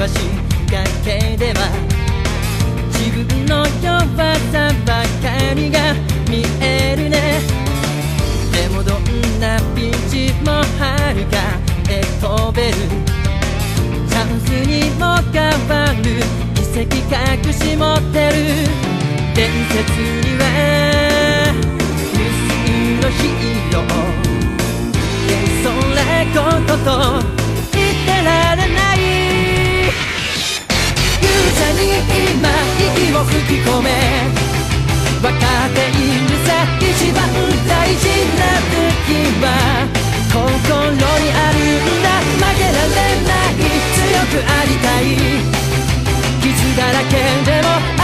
はしかけでは自分の弱さばかりが見えるね。でもどんなピンチもはるかへ飛べる。チャンスにも変わる。奇跡隠しも今息を吹き込め。分かっているさ一番大事な時は心にあるんだ。負けられない強くありたい。傷だらけでも